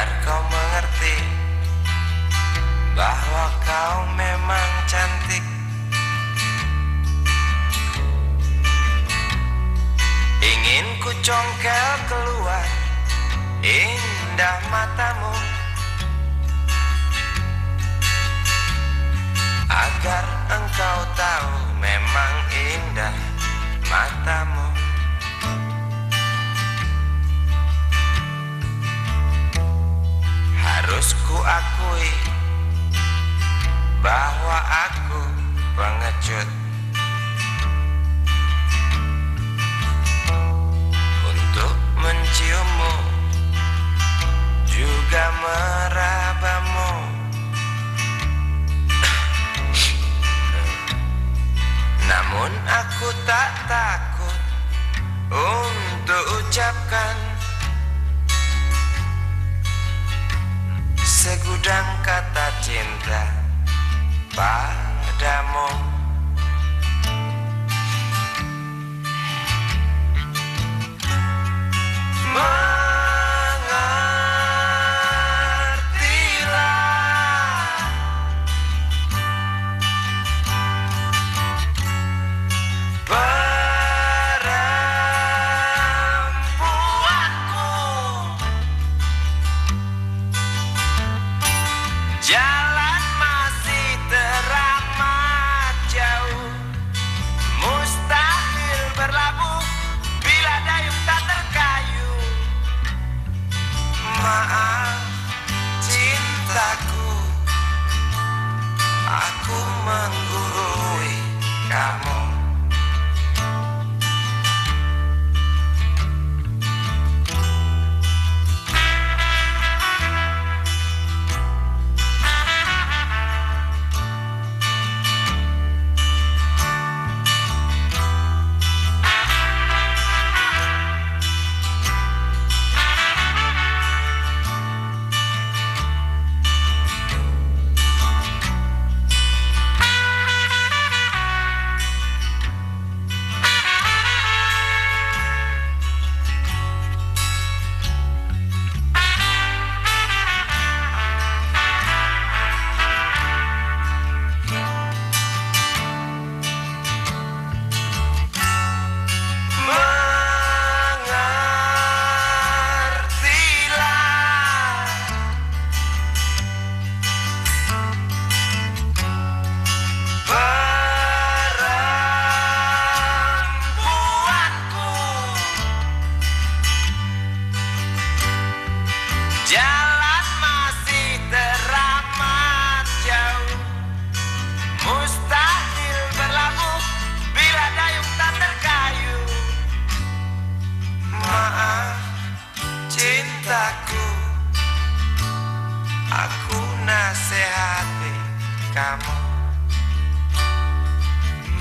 Biar kau mengerti Bahwa kau memang cantik. Ingin ku congkel keluar Indah matamu. Akui bahwa aku pengecut. Untuk menciummu juga merabamu. Namun aku tak takut that. Kamu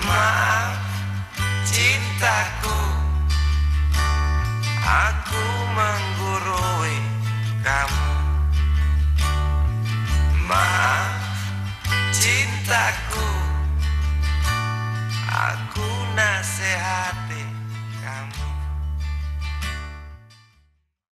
Maaf cintaku. Aku menggurui kamu. Maaf cintaku. Aku nasihati kamu